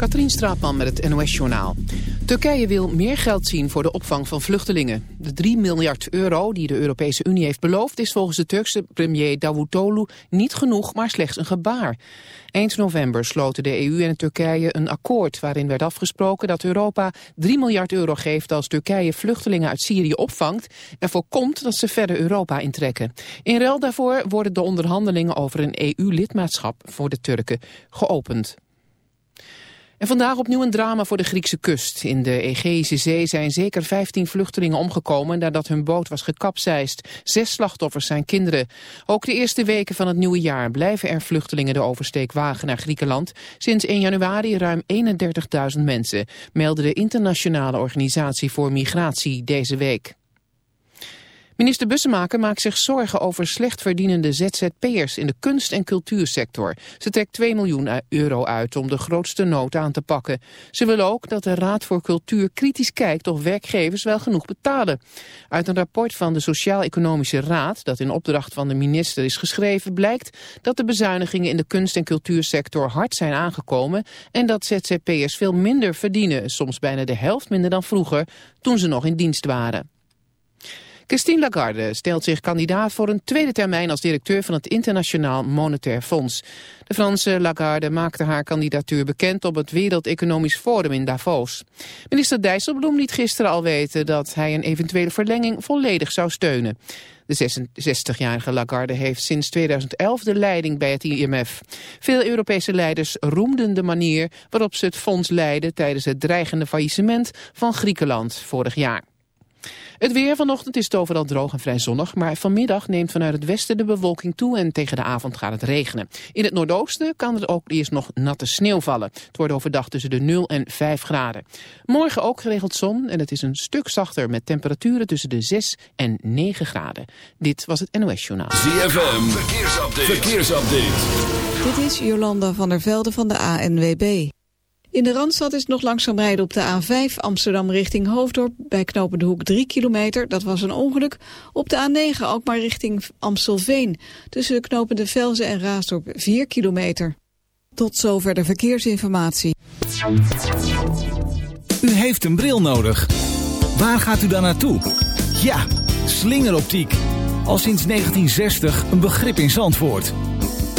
Katrien Straatman met het NOS-journaal. Turkije wil meer geld zien voor de opvang van vluchtelingen. De 3 miljard euro die de Europese Unie heeft beloofd... is volgens de Turkse premier Davutoglu niet genoeg, maar slechts een gebaar. Eind november sloten de EU en Turkije een akkoord... waarin werd afgesproken dat Europa 3 miljard euro geeft... als Turkije vluchtelingen uit Syrië opvangt... en voorkomt dat ze verder Europa intrekken. In ruil daarvoor worden de onderhandelingen over een EU-lidmaatschap... voor de Turken geopend. En vandaag opnieuw een drama voor de Griekse kust. In de Egeïsche Zee zijn zeker 15 vluchtelingen omgekomen nadat hun boot was gekapseist. Zes slachtoffers zijn kinderen. Ook de eerste weken van het nieuwe jaar blijven er vluchtelingen de oversteek wagen naar Griekenland. Sinds 1 januari ruim 31.000 mensen, meldde de Internationale Organisatie voor Migratie deze week. Minister Bussemaker maakt zich zorgen over slecht verdienende ZZP'ers in de kunst- en cultuursector. Ze trekt 2 miljoen euro uit om de grootste nood aan te pakken. Ze wil ook dat de Raad voor Cultuur kritisch kijkt of werkgevers wel genoeg betalen. Uit een rapport van de Sociaal-Economische Raad, dat in opdracht van de minister is geschreven, blijkt dat de bezuinigingen in de kunst- en cultuursector hard zijn aangekomen en dat ZZP'ers veel minder verdienen, soms bijna de helft minder dan vroeger, toen ze nog in dienst waren. Christine Lagarde stelt zich kandidaat voor een tweede termijn als directeur van het Internationaal Monetair Fonds. De Franse Lagarde maakte haar kandidatuur bekend op het Wereld Economisch Forum in Davos. Minister Dijsselbloem liet gisteren al weten dat hij een eventuele verlenging volledig zou steunen. De 66-jarige Lagarde heeft sinds 2011 de leiding bij het IMF. Veel Europese leiders roemden de manier waarop ze het fonds leiden tijdens het dreigende faillissement van Griekenland vorig jaar. Het weer vanochtend is het overal droog en vrij zonnig, maar vanmiddag neemt vanuit het westen de bewolking toe en tegen de avond gaat het regenen. In het noordoosten kan er ook eerst nog natte sneeuw vallen. Het wordt overdag tussen de 0 en 5 graden. Morgen ook geregeld zon en het is een stuk zachter met temperaturen tussen de 6 en 9 graden. Dit was het NOS Journaal. ZFM, verkeersupdate. verkeersupdate. Dit is Jolanda van der Velde van de ANWB. In de Randstad is nog langzaam rijden op de A5 Amsterdam richting Hoofddorp... bij Knopen de Hoek 3 kilometer, dat was een ongeluk. Op de A9 ook maar richting Amstelveen. Tussen de knopen de Velzen en Raasdorp 4 kilometer. Tot zover de verkeersinformatie. U heeft een bril nodig. Waar gaat u dan naartoe? Ja, slingeroptiek. Al sinds 1960 een begrip in Zandvoort.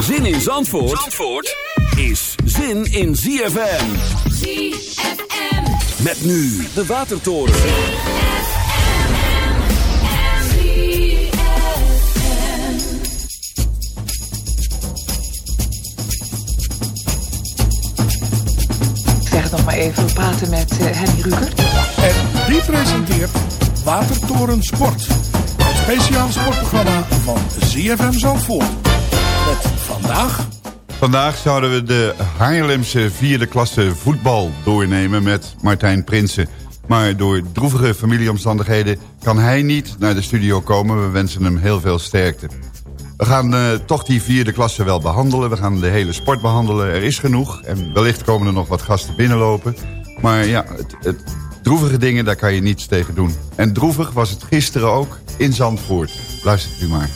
Zin in Zandvoort, Zandvoort is zin in ZFM. ZFM. Met nu de Watertoren. Ik zeg het nog maar even, we praten met uh, Henny Ruger. En die presenteert Watertoren Sport. Het speciaal sportprogramma van ZFM Zandvoort. Vandaag? Vandaag zouden we de Haarlemse vierde klasse voetbal doornemen met Martijn Prinsen. Maar door droevige familieomstandigheden kan hij niet naar de studio komen. We wensen hem heel veel sterkte. We gaan eh, toch die vierde klasse wel behandelen. We gaan de hele sport behandelen. Er is genoeg. En wellicht komen er nog wat gasten binnenlopen. Maar ja, het, het, droevige dingen, daar kan je niets tegen doen. En droevig was het gisteren ook in Zandvoort. Luistert u maar.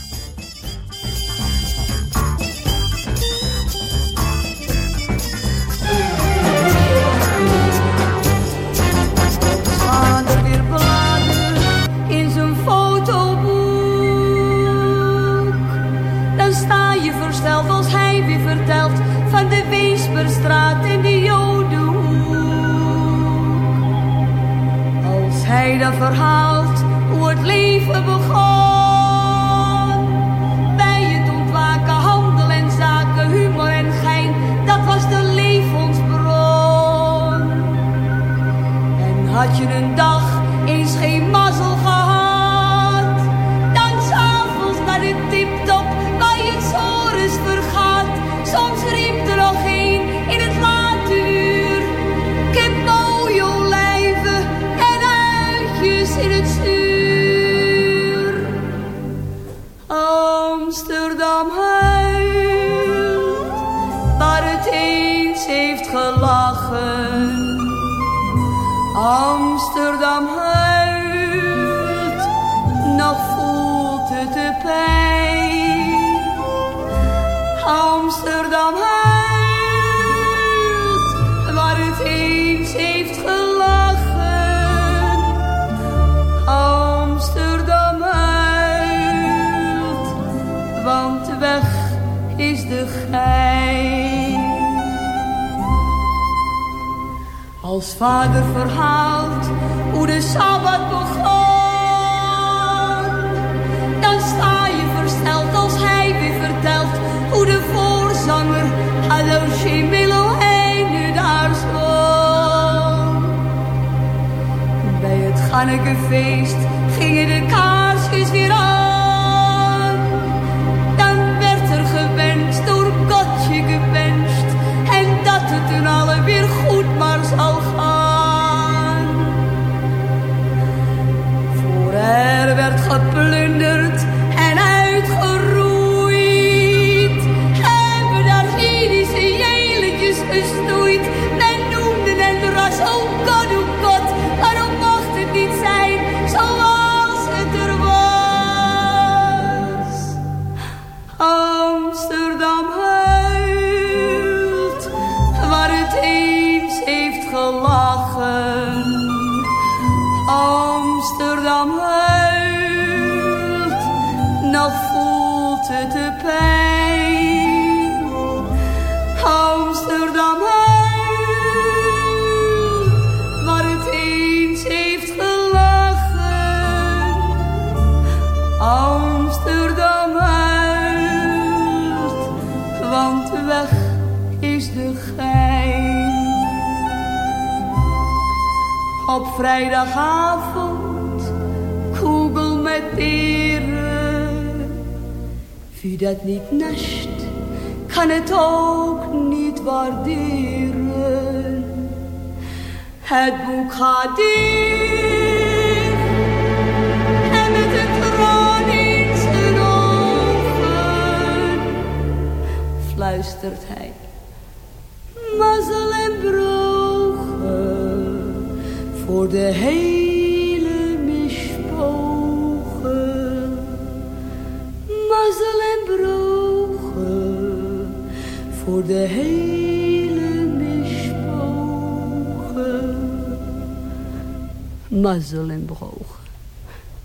mazzel en broog.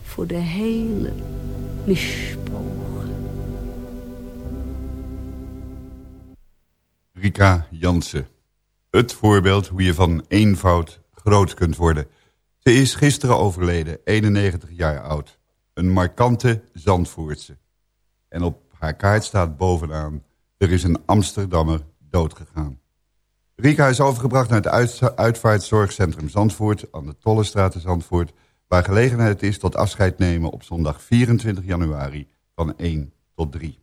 Voor de hele mispoog. Rika Jansen. Het voorbeeld hoe je van eenvoud groot kunt worden. Ze is gisteren overleden, 91 jaar oud. Een markante Zandvoortse. En op haar kaart staat bovenaan... er is een Amsterdammer doodgegaan. Rika is overgebracht naar het uitvaartzorgcentrum Zandvoort... aan de Tollestraat in Zandvoort... waar gelegenheid is tot afscheid nemen op zondag 24 januari van 1 tot 3.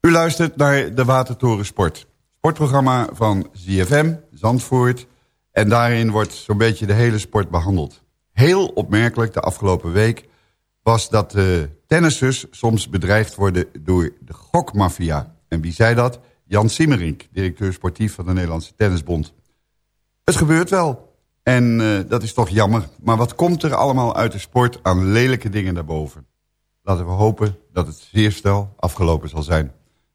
U luistert naar de Watertoren Sport. Sportprogramma van ZFM, Zandvoort. En daarin wordt zo'n beetje de hele sport behandeld. Heel opmerkelijk de afgelopen week was dat de tennissers soms bedreigd worden door de gokmafia. En wie zei dat? Jan Simmerink, directeur sportief van de Nederlandse Tennisbond. Het gebeurt wel. En uh, dat is toch jammer. Maar wat komt er allemaal uit de sport aan lelijke dingen daarboven? Laten we hopen dat het zeer snel afgelopen zal zijn.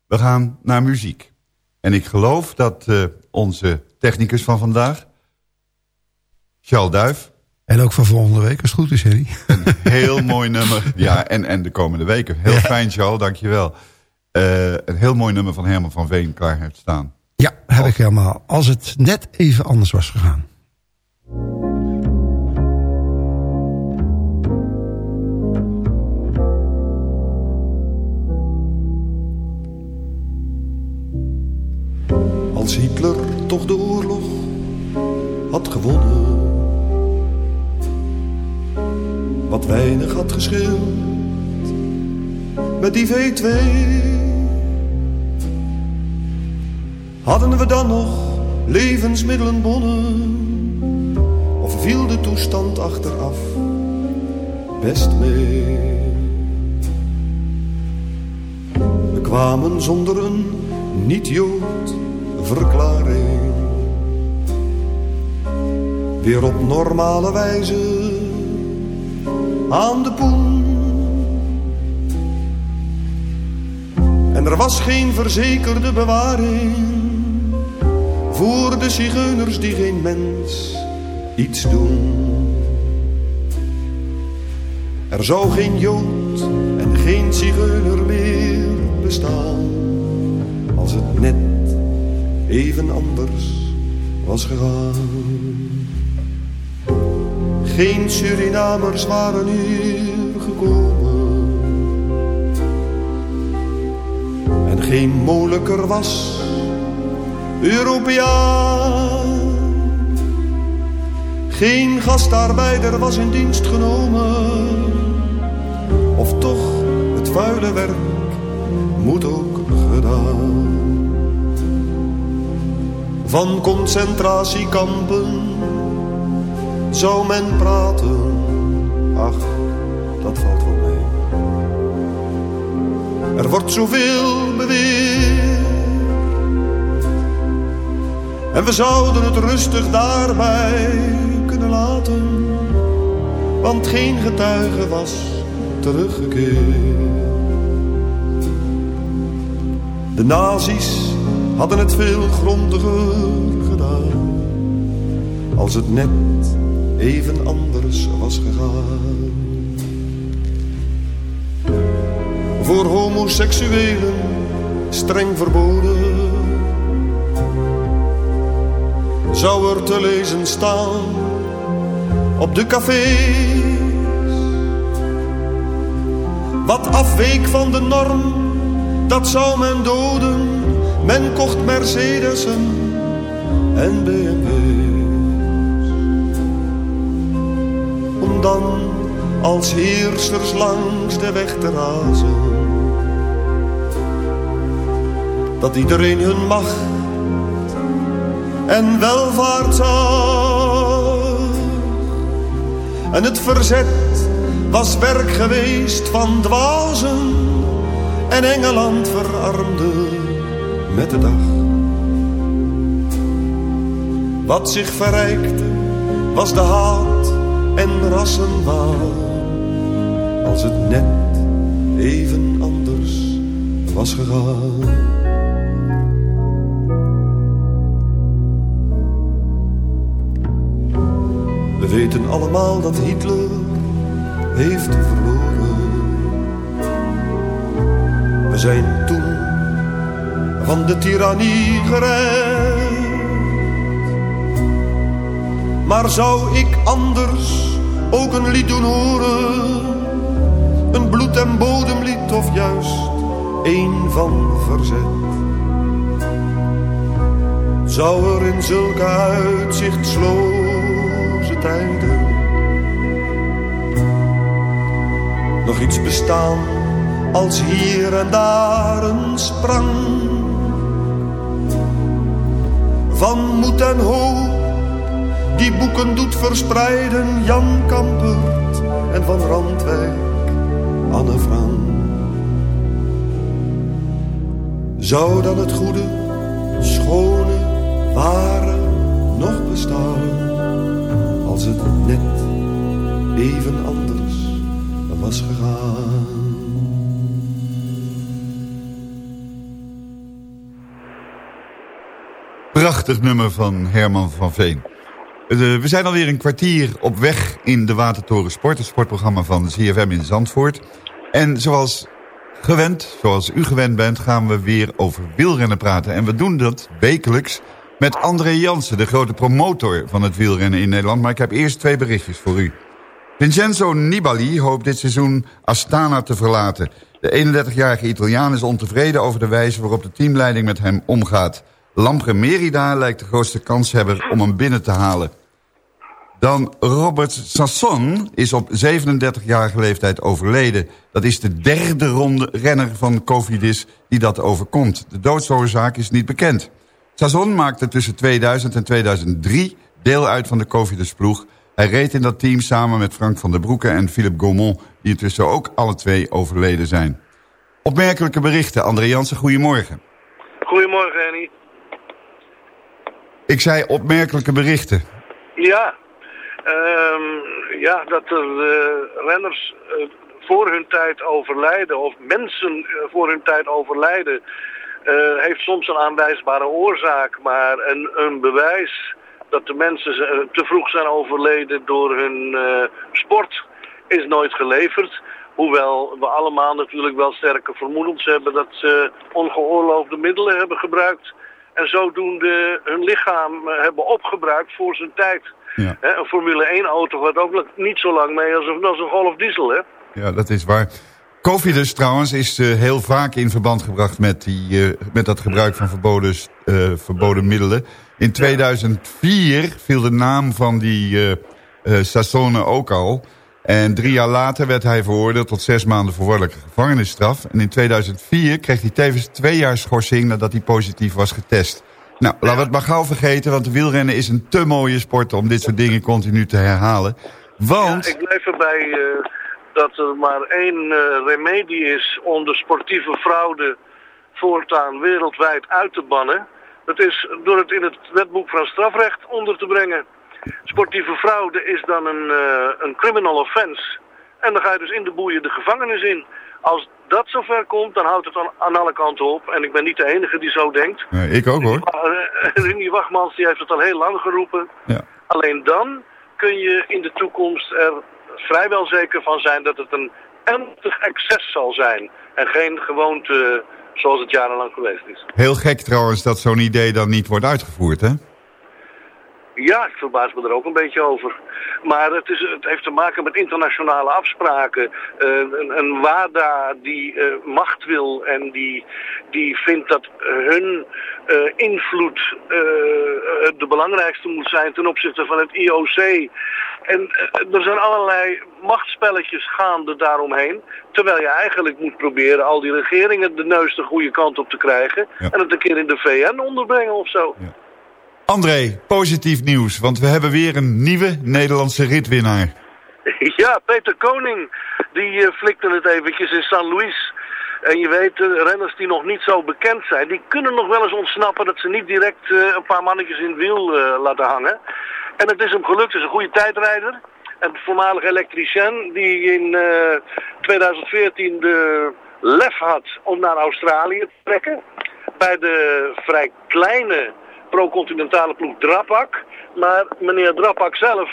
We gaan naar muziek. En ik geloof dat uh, onze technicus van vandaag, Charles Duif... En ook van volgende week, als het goed is, Harry. Een heel mooi nummer. Ja, en, en de komende weken. Heel ja. fijn, Charles, dankjewel. Uh, een heel mooi nummer van Herman van Veen klaar heeft staan. Ja, heb ik helemaal. Als het net even anders was gegaan. Als Hitler toch de oorlog had gewonnen. Wat weinig had gescheeld met die V2. Hadden we dan nog levensmiddelenbonnen? Of viel de toestand achteraf best mee? We kwamen zonder een niet-Jood verklaring. Weer op normale wijze aan de poen. En er was geen verzekerde bewaring voor de zigeuners die geen mens iets doen. Er zou geen Jood en geen zigeuner meer bestaan als het net even anders was gegaan. Geen Surinamers waren hier gekomen. En geen moeilijker was Europeaan. Geen gastarbeider was in dienst genomen. Of toch, het vuile werk moet ook gedaan van concentratiekampen zou men praten. Ach, dat valt wel mee. Er wordt zoveel beweerd. En we zouden het rustig daarbij kunnen laten. Want geen getuige was teruggekeerd. De nazi's hadden het veel grondiger gedaan. Als het net even anders was gegaan. Voor homoseksuelen streng verboden. Zou er te lezen staan op de cafés. Wat afweek van de norm, dat zou men doden men kocht Mercedes'en en BMW's. Om dan als heersers langs de weg te razen. Dat iedereen hun macht en welvaart zag. En het verzet was werk geweest van dwazen en Engeland verarmde met de dag. Wat zich verrijkte was de haat en rassenwaal. Als het net even anders was gegaan. We weten allemaal dat Hitler heeft verloren. We zijn toen van de tirannie gered. Maar zou ik anders ook een lied doen horen? Een bloed- en bodemlied of juist een van verzet? Zou er in zulke uitzichtsloze nog iets bestaan als hier en daar een sprang. Van moed en hoop, die boeken doet verspreiden Jan Kampert en van Randwijk Anne Frank. Zou dan het goede, schone, ware nog bestaan, als het net even anders was gegaan? Prachtig nummer van Herman van Veen. Eh, we zijn alweer een kwartier op weg in de Watertoren Sport, het sportprogramma van CFM in Zandvoort. En zoals gewend, zoals u gewend bent, gaan we weer over wielrennen praten. En we doen dat wekelijks met André Jansen, de grote promotor van het wielrennen in Nederland. Maar ik heb eerst twee berichtjes voor u. Vincenzo Nibali hoopt dit seizoen Astana te verlaten. De 31-jarige Italiaan is ontevreden over de wijze waarop de teamleiding met hem omgaat. Lampre Merida lijkt de grootste kanshebber om hem binnen te halen. Dan Robert Sasson is op 37-jarige leeftijd overleden. Dat is de derde ronde renner van Cofidis die dat overkomt. De doodsoorzaak is niet bekend. Sasson maakte tussen 2000 en 2003 deel uit van de Cofidis-ploeg. Hij reed in dat team samen met Frank van der Broeke en Philip Gaumont... die intussen ook alle twee overleden zijn. Opmerkelijke berichten. André Jansen, goedemorgen. Goedemorgen, Henny. Ik zei opmerkelijke berichten. Ja, um, ja dat er uh, renners uh, voor hun tijd overlijden, of mensen uh, voor hun tijd overlijden, heeft soms een aanwijsbare oorzaak. Maar een, een bewijs dat de mensen te vroeg zijn overleden door hun sport is nooit geleverd. Hoewel we allemaal natuurlijk wel sterke vermoedens hebben dat ze ongeoorloofde middelen hebben gebruikt en zodoende hun lichaam eh, hebben opgebruikt voor zijn tijd. Ja. een Formule 1 auto gaat ook niet zo lang mee als een, als een Golf diesel, hè? Ja, dat is waar. Covidus trouwens is uh, heel vaak in verband gebracht met, die, uh, met dat gebruik van verboden, uh, verboden middelen. In 2004 viel de naam van die Sassone ook al. En drie jaar later werd hij veroordeeld tot zes maanden voorwaardelijke gevangenisstraf. En in 2004 kreeg hij tevens twee jaar schorsing nadat hij positief was getest. Nou, laten we het maar gauw vergeten, want de wielrennen is een te mooie sport om dit soort dingen continu te herhalen. Want... ik blijf erbij uh, dat er maar één uh, remedie is om de sportieve fraude voortaan wereldwijd uit te bannen. Dat is door het in het wetboek van strafrecht onder te brengen. Sportieve fraude is dan een, uh, een criminal offense. En dan ga je dus in de boeien de gevangenis in. Als dat zover komt, dan houdt het aan, alle kanten op. En ik ben niet de enige die zo denkt. Nee, ik ook hoor. Rinnie Wachmans die heeft het al heel lang geroepen. Ja. Alleen dan kun je in de toekomst er vrijwel zeker van zijn dat het een ernstig excess zal zijn. En geen gewoonte zoals het jarenlang geweest is. Heel gek trouwens dat zo'n idee dan niet wordt uitgevoerd, hè? Ja, ik verbaas me er ook een beetje over. Maar het, is, het heeft te maken met internationale afspraken. Uh, een, een, WADA die uh, macht wil en die, die vindt dat hun uh, invloed de belangrijkste moet zijn ten opzichte van het IOC. En er zijn allerlei machtspelletjes gaande daaromheen. Terwijl je eigenlijk moet proberen al die regeringen de neus de goede kant op te krijgen. Ja. En het een keer in de VN onderbrengen of zo. Ja. André, positief nieuws, want we hebben weer een nieuwe Nederlandse ritwinnaar. Ja, Peter Koning, die uh, flikte het eventjes in San Luis. En je weet, de renners die nog niet zo bekend zijn, die kunnen nog wel eens ontsnappen dat ze niet direct uh, een paar mannetjes in het wiel uh, laten hangen. En het is hem gelukt, het is een goede tijdrijder. En de voormalige elektricien die in 2014 de lef had om naar Australië te trekken. Bij de vrij kleine pro-continentale ploeg Drapak. Maar meneer Drapak zelf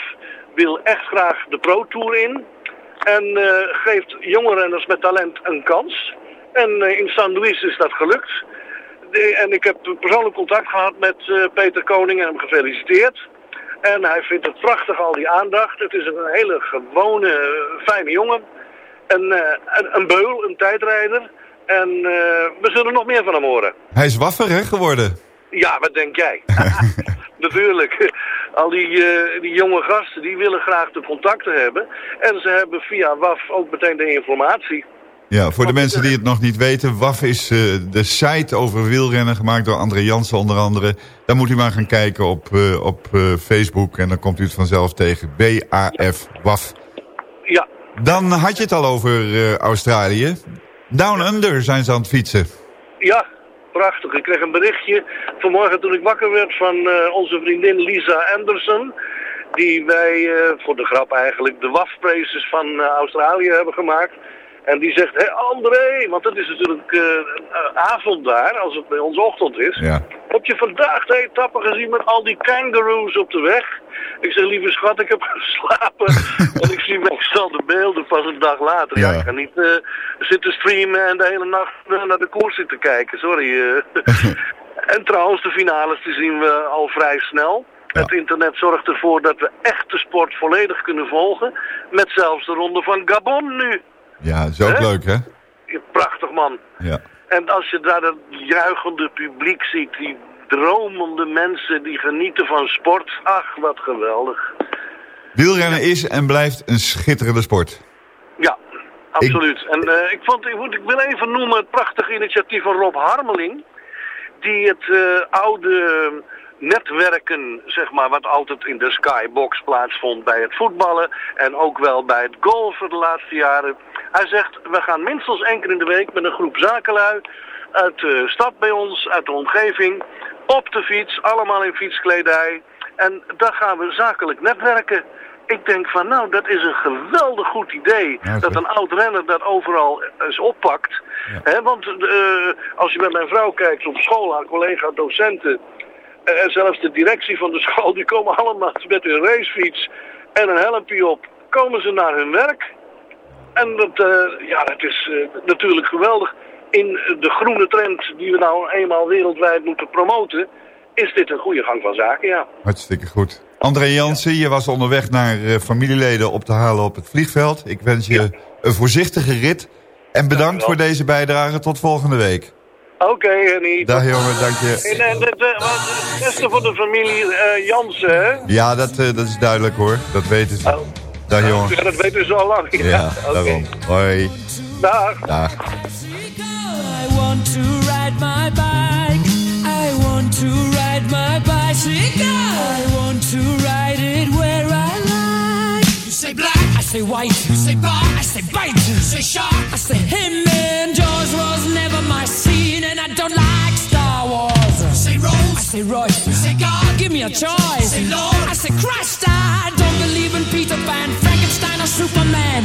wil echt graag de Pro-Tour in. En geeft jonge renners met talent een kans. En uh, in San Luis is dat gelukt. De, en ik heb persoonlijk contact gehad met uh, Peter Koning en hem gefeliciteerd. En hij vindt het prachtig, al die aandacht. Het is een hele gewone, fijne jongen. En, een, een beul, een tijdrijder. En we zullen nog meer van hem horen. Hij is waffer, hè, geworden? Ja, wat denk jij? Natuurlijk. Al die, uh, die jonge gasten, die willen graag de contacten hebben. En ze hebben via WAF ook meteen de informatie. Ja, voor de mensen die het nog niet weten... WAF is uh, de site over wielrennen gemaakt door André Jansen onder andere. Daar moet u maar gaan kijken op, uh, op uh, Facebook... en dan komt u het vanzelf tegen. B-A-F, WAF. Ja. Dan had je het al over Australië. Down Under zijn ze aan het fietsen. Ja, prachtig. Ik kreeg een berichtje vanmorgen toen ik wakker werd van onze vriendin Lisa Anderson die wij, uh, voor de grap eigenlijk, de WAF-races van uh, Australië hebben gemaakt. En die zegt, hé André, want het is natuurlijk uh, avond daar, als het bij ons ochtend is. Ja. Heb je vandaag de etappe gezien met al die kangaroos op de weg? Ik zeg, lieve schat, ik heb geslapen. en ik zie meestal de beelden pas een dag later. Ja, ik ga niet uh, zitten streamen en de hele nacht naar de koers zitten kijken, sorry. en trouwens, de finales die zien we al vrij snel. Ja. Het internet zorgt ervoor dat we echt de sport volledig kunnen volgen. Met zelfs de ronde van Gabon nu. Ja, is ook leuk, hè? Prachtig, man. Ja. En als je daar dat juichende publiek ziet, die dromende mensen die genieten van sport. Ach, wat geweldig. Wielrennen is en blijft een schitterende sport. Ja, absoluut. Ik... En uh, ik, vond, ik, moet, ik wil even noemen het prachtige initiatief van Rob Harmeling. Die het uh, oude netwerken, zeg maar, wat altijd in de skybox plaatsvond bij het voetballen en ook wel bij het golfen de laatste jaren. Hij zegt, we gaan minstens één keer in de week met een groep zakenlui uit de stad bij ons, uit de omgeving, op de fiets, allemaal in fietskledij. En daar gaan we zakelijk netwerken. Ik denk van, nou, dat is een geweldig goed idee. Dat een oud renner dat overal eens oppakt. Ja. want uh, als je met mijn vrouw kijkt op school, haar collega docenten... En zelfs de directie van de school, die komen allemaal met hun racefiets en een helmpje op, komen ze naar hun werk. En dat, uh, ja, dat is uh, natuurlijk geweldig. In de groene trend die we nou eenmaal wereldwijd moeten promoten, is dit een goede gang van zaken, ja. Hartstikke goed. André Jansen, je was onderweg naar uh, familieleden op te halen op het vliegveld. Ik wens je ja. een voorzichtige rit. En bedankt voor deze bijdrage. Tot volgende week. Oké, okay, Henny. Dag jongen, dank je. En, en het, het beste voor de familie uh, Jansen, hè? Ja, dat, uh, dat is duidelijk hoor. Dat weten ze. Oh. Dag jongen. Ja, dat weten ze al lang. Ja, ja okay. daarom. Hoi. Dag. Dag. I want to ride my bike. I want to ride my bicycle. I want to ride it where I like. You say black, I say white. You say bar, I say bite. You say shark, I say him. And Jaws was never my scene, say Rose, I say You say God, give me a choice. Say Lord, I say Christ. I don't believe in Peter Pan, Frankenstein, or Superman.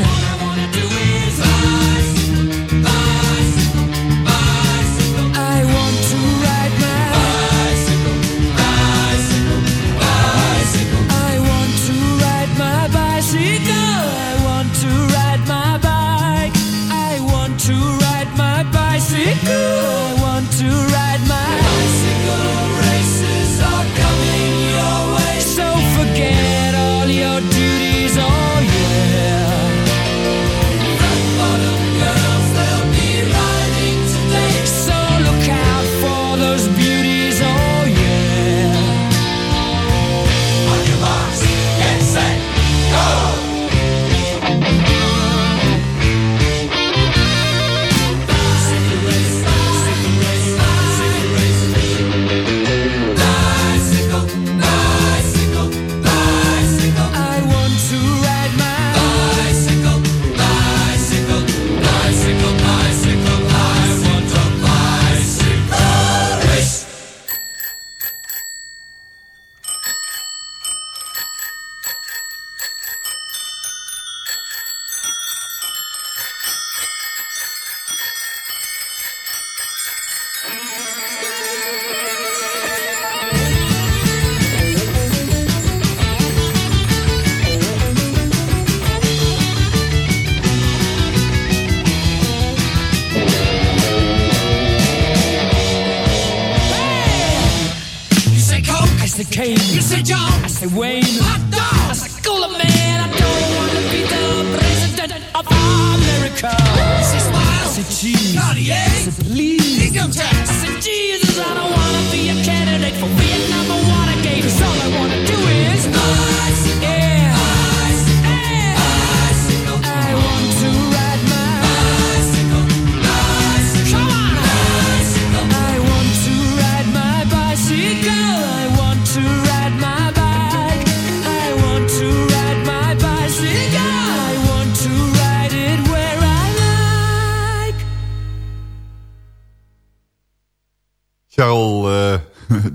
Kane. You say John, I say Wayne. Hot dog, I say Cooler Man. I don't wanna be the president of America. You say Smile, I say Cheese. Cartier, I say Please. Income tax, I say Jesus. I don't wanna be a candidate for Vietnam or Watergate. 'cause all I wanna do is bicycle,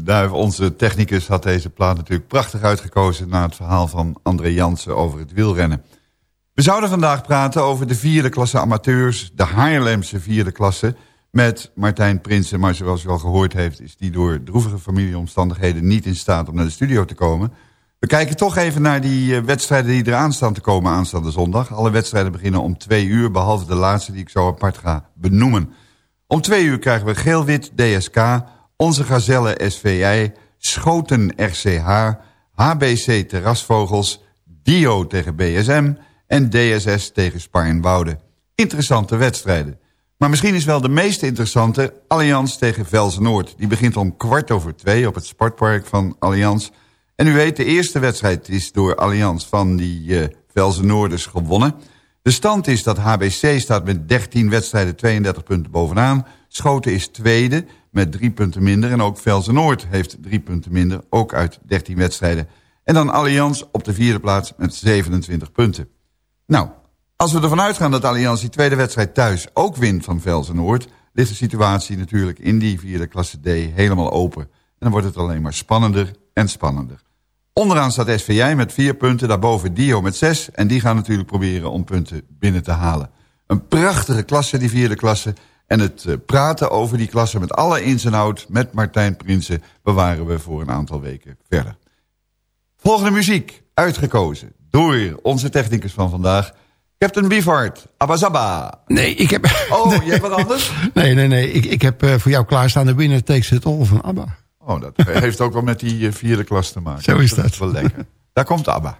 Duif, onze technicus, had deze plaat natuurlijk prachtig uitgekozen... na het verhaal van André Jansen over het wielrennen. We zouden vandaag praten over de vierde klasse amateurs... de Haarlemse vierde klasse met Martijn Prinsen. Maar zoals u al gehoord heeft, is die door droevige familieomstandigheden... niet in staat om naar de studio te komen... We kijken toch even naar die uh, wedstrijden die eraan staan te komen aanstaande zondag. Alle wedstrijden beginnen om twee uur, behalve de laatste die ik zo apart ga benoemen. Om twee uur krijgen we Geel-Wit DSK, Onze Gazelle SVI, Schoten RCH, HBC Terrasvogels, Dio tegen BSM en DSS tegen Sparrenwoude. Interessante wedstrijden. Maar misschien is wel de meest interessante Allianz tegen Velzen-Noord. Die begint om kwart over twee op het sportpark van Allianz... En u weet, de eerste wedstrijd is door Allianz van die uh, Velzen Noorders gewonnen. De stand is dat HBC staat met 13 wedstrijden 32 punten bovenaan. Schoten is tweede met drie punten minder. En ook Velzen Noord heeft drie punten minder, ook uit 13 wedstrijden. En dan Allianz op de vierde plaats met 27 punten. Nou, als we ervan uitgaan dat Allianz die tweede wedstrijd thuis ook wint van Velzen Noord... ligt de situatie natuurlijk in die vierde klasse D helemaal open. En dan wordt het alleen maar spannender en spannender. Onderaan staat SVJ met vier punten, daarboven Dio met zes. En die gaan natuurlijk proberen om punten binnen te halen. Een prachtige klasse, die vierde klasse. En het eh, praten over die klasse met alle ins en outs met Martijn Prinsen... bewaren we voor een aantal weken verder. Volgende muziek, uitgekozen door onze technicus van vandaag... Captain Beefheart, Abazaba. Nee, ik heb... Oh, je hebt wat anders? nee, nee, nee. Ik, ik heb uh, voor jou klaarstaan de Winner Takes It All van ABBA. Oh, dat heeft ook wel met die eh, vierde klas te maken. Zo is dat. Dat is wel lekker. Daar komt ABBA.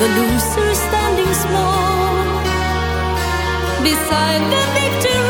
the loser standing small beside the victory.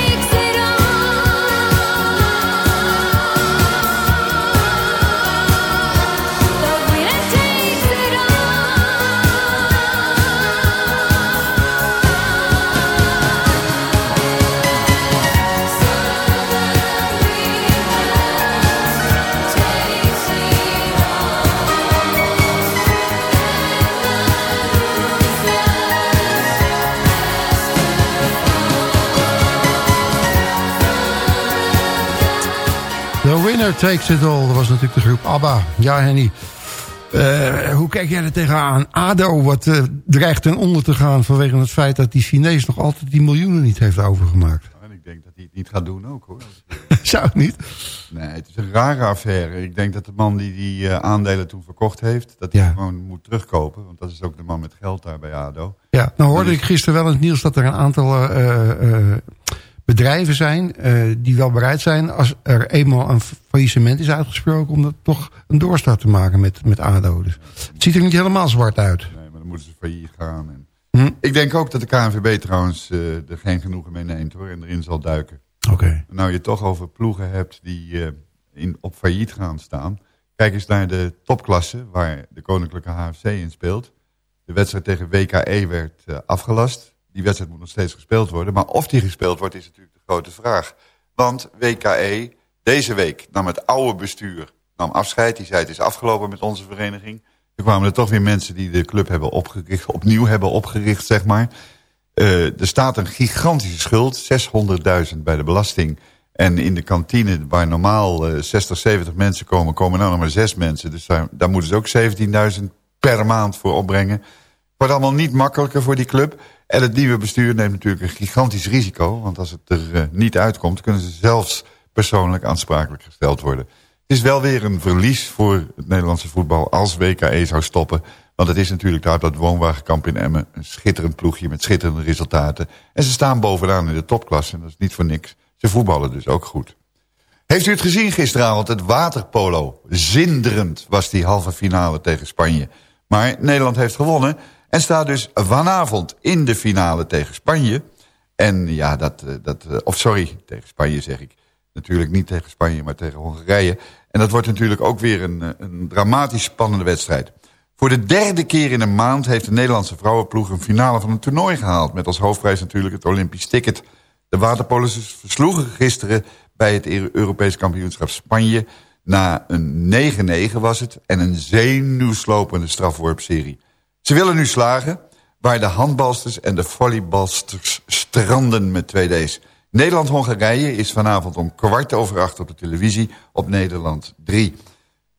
winner takes it all. Dat was natuurlijk de groep ABBA. Ja, Henny. Eh, hoe kijk jij er tegenaan? ADO, wat eh, dreigt ten onder te gaan... vanwege het feit dat die Chinees nog altijd die miljoenen niet heeft overgemaakt. En ik denk dat hij het niet gaat doen ook, hoor. Zou het niet? Nee, het is een rare affaire. Ik denk dat de man die die eh, aandelen toen verkocht heeft... dat hij Ja. gewoon moet terugkopen. Want dat is ook de man met geld daar bij ADO. Ja, nou hoorde ik gisteren wel in het nieuws dat er een aantal bedrijven zijn... eh, die wel bereid zijn als er eenmaal een faillissement is uitgesproken... om dat toch een doorstart te maken met, met ADO. Dus het ziet er niet helemaal zwart uit. Nee, maar dan moeten ze failliet gaan. En... Hm? Ik denk ook dat de KNVB trouwens eh, er geen genoegen mee neemt hoor. En erin zal duiken. Oké. Nou je toch over ploegen hebt die eh, in, op failliet gaan staan. Kijk eens naar de topklasse waar de Koninklijke HFC in speelt. De wedstrijd tegen WKE werd afgelast. Die wedstrijd moet nog steeds gespeeld worden. Maar of die gespeeld wordt is natuurlijk de grote vraag. Want WKE deze week nam het oude bestuur nam afscheid. Die zei het is afgelopen met onze vereniging. Er kwamen er toch weer mensen die de club hebben opgericht, opnieuw hebben opgericht, zeg maar. Eh, er staat een gigantische schuld, 600.000 bij de belasting. En in de kantine, waar normaal eh, 60, 70 mensen komen, komen nou nog maar 6 mensen. Dus daar, daar moeten ze ook 17.000 per maand voor opbrengen. Wordt allemaal niet makkelijker voor die club. En het nieuwe bestuur neemt natuurlijk een gigantisch risico. Want als het er eh, niet uitkomt, kunnen ze zelfs persoonlijk aansprakelijk gesteld worden. Het is wel weer een verlies voor het Nederlandse voetbal als WKE zou stoppen. Want het is natuurlijk daar dat woonwagenkamp in Emmen. Een schitterend ploegje met schitterende resultaten. En ze staan bovenaan in de topklasse. En dat is niet voor niks. Ze voetballen dus ook goed. Heeft u het gezien gisteravond? Het waterpolo. Zinderend was die halve finale tegen Spanje. Maar Nederland heeft gewonnen. En staat dus vanavond in de finale tegen Spanje. En ja, dat, eh, dat eh, of sorry, tegen Spanje zeg ik. Natuurlijk niet tegen Spanje, maar tegen Hongarije. En dat wordt natuurlijk ook weer een, eh, een dramatisch spannende wedstrijd. Voor de derde keer in een maand heeft de Nederlandse vrouwenploeg... een finale van een toernooi gehaald. Met als hoofdprijs natuurlijk het Olympisch ticket. De waterpolissen versloegen gisteren bij het Europees kampioenschap Spanje... na een 9-9 was het en een zenuwslopende strafworpserie. Ze willen nu slagen waar de handbalsters en de volleybalsters stranden met 2D's. Nederland-Hongarije is vanavond om kwart over acht op de televisie op Nederland 3.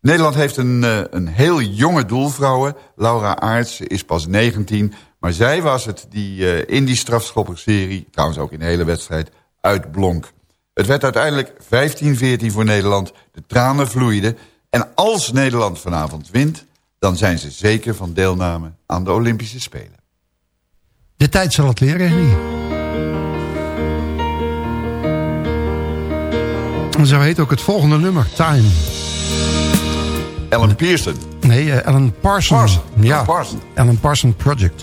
Nederland heeft een, eh, een heel jonge doelvrouwen. Laura Aarts is pas 19. Maar zij was het die eh, in die strafschopperserie, trouwens ook in de hele wedstrijd, uitblonk. Het werd uiteindelijk 15-14 voor Nederland. De tranen vloeiden. En als Nederland vanavond wint, dan zijn ze zeker van deelname aan de Olympische Spelen. De tijd zal het leren, Henny. En zo heet ook het volgende nummer, Time. Ellen Pearson. Nee, eh, Alan Parsons. Parson. Ja, Parson. Alan Parsons Project.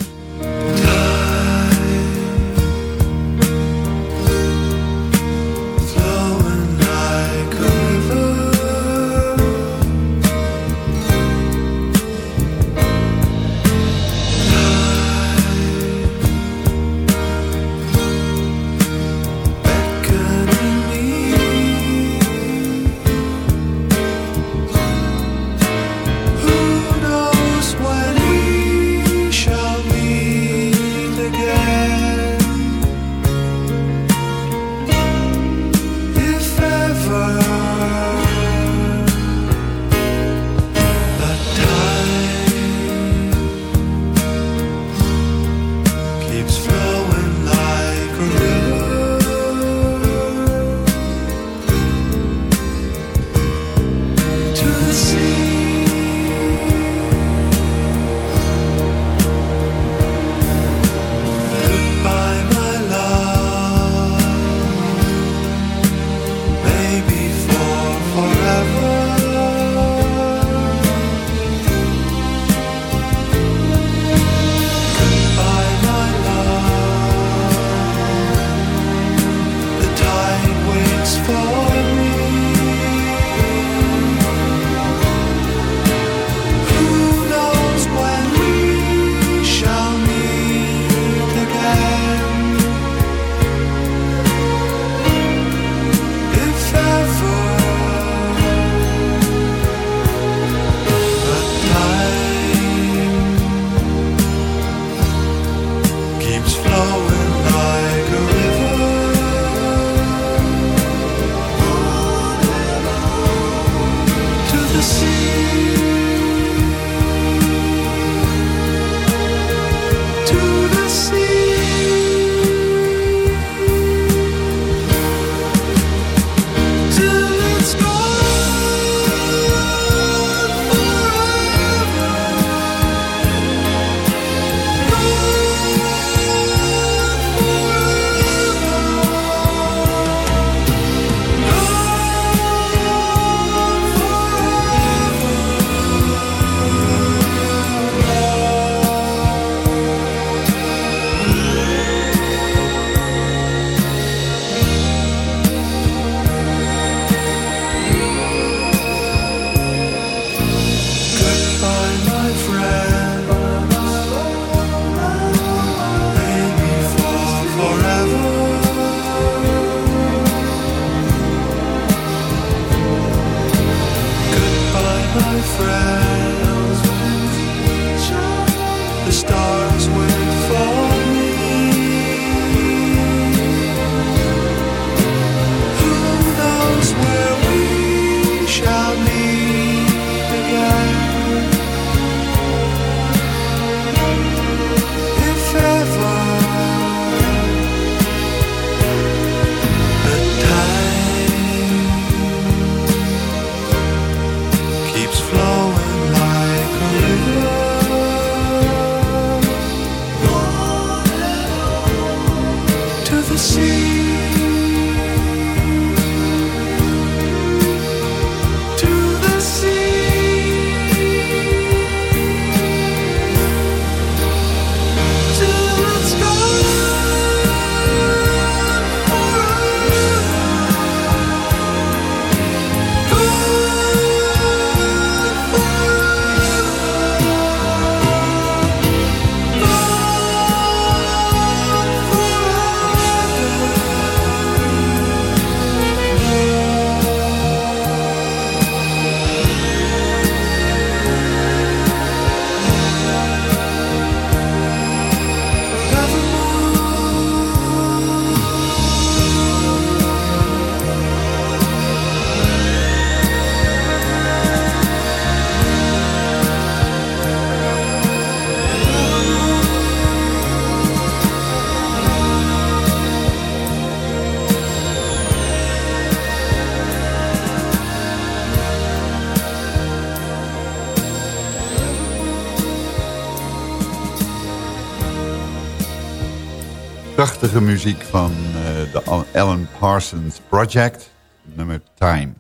Prachtige muziek van uh, de Alan Parsons Project, nummer Time.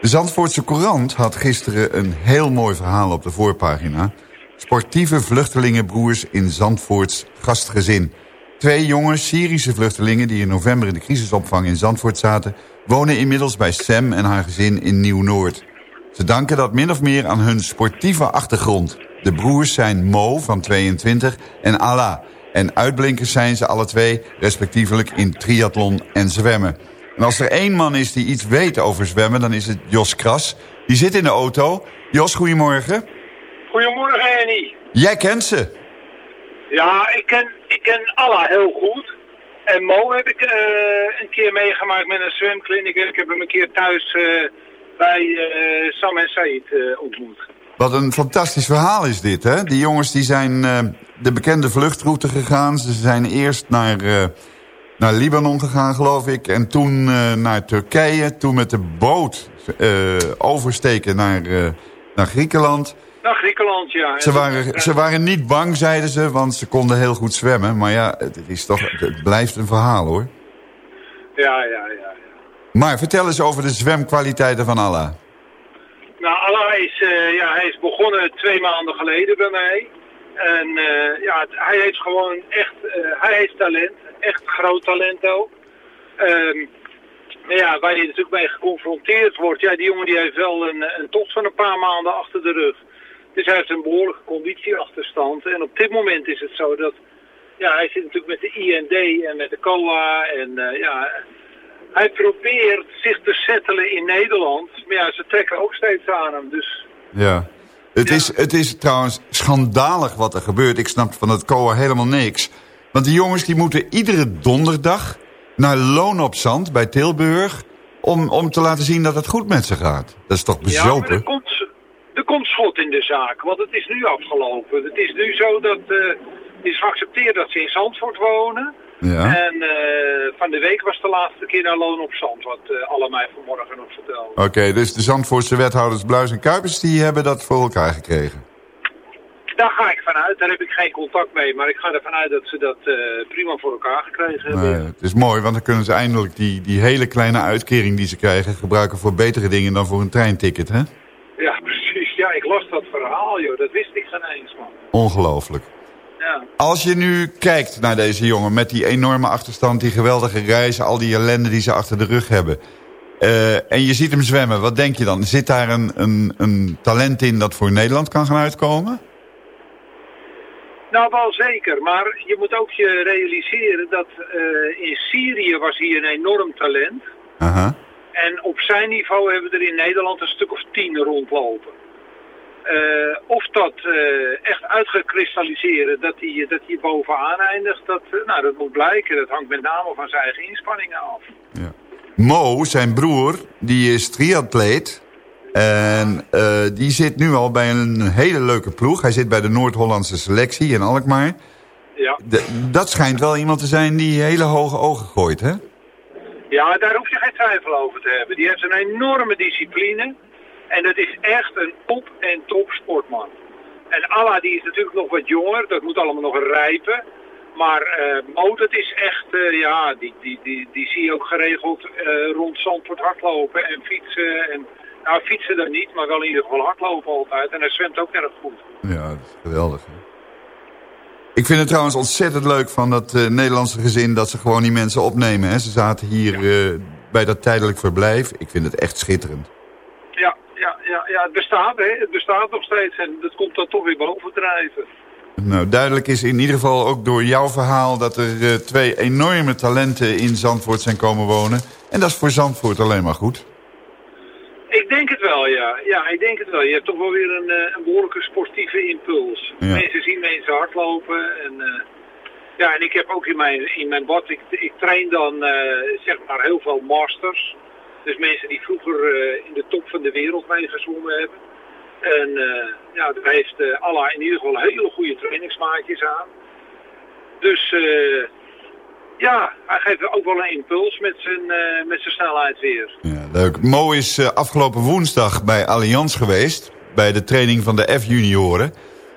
De Zandvoortse Courant had gisteren een heel mooi verhaal op de voorpagina. Sportieve vluchtelingenbroers in Zandvoorts gastgezin. Twee jonge Syrische vluchtelingen die in november in de crisisopvang in Zandvoort zaten... wonen inmiddels bij Sam en haar gezin in Nieuw-Noord. Ze danken dat min of meer aan hun sportieve achtergrond. De broers zijn Mo van 22 en Allah. En uitblinkers zijn ze alle twee, respectievelijk in triathlon en zwemmen. En als er één man is die iets weet over zwemmen, dan is het Jos Kras. Die zit in de auto. Jos, goedemorgen. Goedemorgen, Henny. Jij kent ze? Ja, ik ken, ik ken Allah heel goed. En Mo heb ik uh, een keer meegemaakt met een zwemkliniek. Ik heb hem een keer thuis uh, bij uh, Sam en Said ontmoet. Wat een fantastisch verhaal is dit, hè? Die jongens die zijn de bekende vluchtroute gegaan. Ze zijn eerst naar, naar Libanon gegaan, geloof ik. En toen naar Turkije. Toen met de boot oversteken naar, naar Griekenland. Naar Griekenland, ja. Ze waren, ze waren niet bang, zeiden ze, want ze konden heel goed zwemmen. Maar ja, het, is toch, het blijft een verhaal, hoor. Ja, ja, ja. ja. Maar vertel eens over de zwemkwaliteiten van Allah. Nou, Allah is, ja, hij is begonnen twee maanden geleden bij mij. En uh, ja, hij heeft gewoon echt, uh, hij heeft talent. Echt groot talent ook. Um, maar ja, waar je natuurlijk mee geconfronteerd wordt. Ja, die jongen die heeft wel een, een tocht van een paar maanden achter de rug. Dus hij heeft een behoorlijke conditieachterstand. En op dit moment is het zo dat... Ja, hij zit natuurlijk met de IND en met de COA. En uh, ja, hij probeert zich te settelen in Nederland. Maar ja, ze trekken ook steeds aan hem. Dus... Ja. Het, ja. Is, het is trouwens schandalig wat er gebeurt. Ik snap van het COA helemaal niks. Want die jongens die moeten iedere donderdag naar Loon op Zand bij Tilburg... Om, om te laten zien dat het goed met ze gaat. Dat is toch bezopen? Ja, er komt schot in de zaak, want het is nu afgelopen. Het is nu zo dat uh, het is geaccepteerd dat ze in Zandvoort wonen. Ja. En uh, van de week was de laatste keer naar Loon op Zand, wat uh, alle mij vanmorgen nog vertelden. Oké, okay, dus de Zandvoortse wethouders Bluis en Kuipers, die hebben dat voor elkaar gekregen? Daar ga ik vanuit, daar heb ik geen contact mee, maar ik ga ervan uit dat ze dat uh, prima voor elkaar gekregen hebben. Nee, het is mooi, want dan kunnen ze eindelijk die, die hele kleine uitkering die ze krijgen gebruiken voor betere dingen dan voor een treinticket, hè? Ja, precies. Ja, ik las dat verhaal, joh. Dat wist ik geen eens, man. Ongelooflijk. Ja. Als je nu kijkt naar deze jongen met die enorme achterstand, die geweldige reizen, al die ellende die ze achter de rug hebben. Uh, en je ziet hem zwemmen, wat denk je dan? Zit daar een, een, een talent in dat voor Nederland kan gaan uitkomen? Nou, wel zeker. Maar je moet ook je realiseren dat uh, in Syrië was hij een enorm talent. Aha. En op zijn niveau hebben we er in Nederland een stuk of tien rondlopen. Uh, of dat uh, echt uitgekristalliseren dat hij, dat bovenaan eindigt, dat, uh, nou, dat moet blijken. Dat hangt met name van zijn eigen inspanningen af. Ja. Mo, zijn broer, die is triatleet. En die zit nu al bij een hele leuke ploeg. Hij zit bij de Noord-Hollandse selectie in Alkmaar. Ja. De, dat schijnt wel iemand te zijn die hele hoge ogen gooit, hè? Ja, daar hoef je geen twijfel over te hebben. Die heeft een enorme discipline. En dat is echt een top en top sportman. En Allah die is natuurlijk nog wat jonger, dat moet allemaal nog rijpen. Maar uh, Mo, dat is echt, uh, ja, die, die, die, die zie je ook geregeld uh, rond Zandvoort hardlopen en fietsen. En, nou, fietsen dan niet, maar wel in ieder geval hardlopen altijd. En hij zwemt ook erg goed. Ja, dat is geweldig. Hè? Ik vind het trouwens ontzettend leuk van dat Nederlandse gezin dat ze gewoon die mensen opnemen. Hè? Ze zaten hier ja. bij dat tijdelijk verblijf. Ik vind het echt schitterend ja, ja, het bestaat, hè. Het bestaat nog steeds en dat komt dan toch weer bovendrijven. Nou, duidelijk is in ieder geval ook door jouw verhaal... dat er uh, twee enorme talenten in Zandvoort zijn komen wonen. En dat is voor Zandvoort alleen maar goed. Ik denk het wel, ja. Ja, ik denk het wel. Je hebt toch wel weer een, uh, een behoorlijke sportieve impuls. Ja. Mensen zien mensen hardlopen en... Uh, ja, en ik heb ook in mijn, in mijn bad, ik, ik train dan zeg maar heel veel masters. Dus mensen die vroeger uh, in de top van de wereld meegezwommen hebben. En uh, ja, daar heeft uh, Allah in ieder geval hele goede trainingsmaatjes aan. Dus ja, hij geeft ook wel een impuls met zijn, met zijn snelheid weer. Ja, leuk. Mo is afgelopen woensdag bij Allianz geweest. Bij de training van de F-junioren.